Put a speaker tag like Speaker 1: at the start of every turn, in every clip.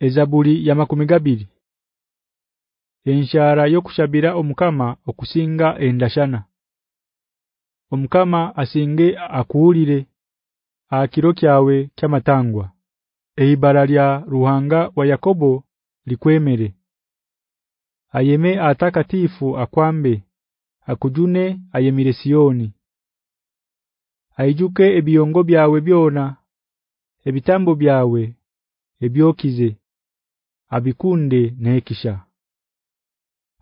Speaker 1: Ezabuli ya makumi gabiri Enshara yokushabira omukama okusinga endashana Omukama asinge akuulire akiro kyawe kyamatangwa Eibaralya ruhanga wa Yakobo likwemere Ayeme atakatifu akwambe akujune ayemire sioni Aijuke ebiongo byawe byona ebitambo byawe ebyokize abikunde nekisha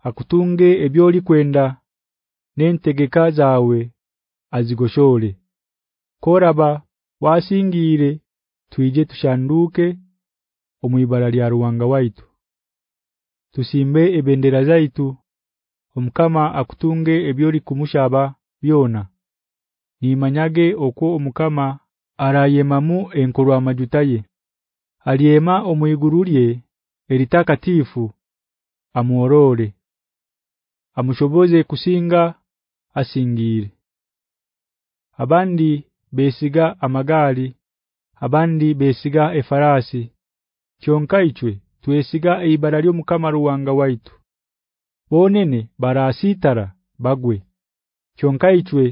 Speaker 1: akutunge ebyoli kwenda nentegeka zawe azigoshole koraba wasingire tuije tushanduke omuyibara lya ruwanga waitu tusimbe ebendera zaitu omkama akutunge ebyoli kumushaba byona nimanyage okwo omkama arayemamu enkuru amajutaye aliema omuyigurulye eritakatifu amuorole amushoboze kusinga asingire abandi besiga amagali abandi besiga efarasi kyonkaichwe twesiga eibaralyo mukamaru wanga waitu bonene barasitara bagwe kyonkaichwe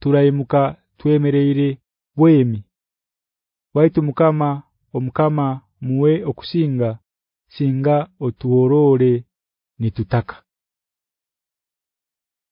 Speaker 1: turaimuka twemereere bwemi waitu mukama omukama muwe okusinga singa otuorore nitutaka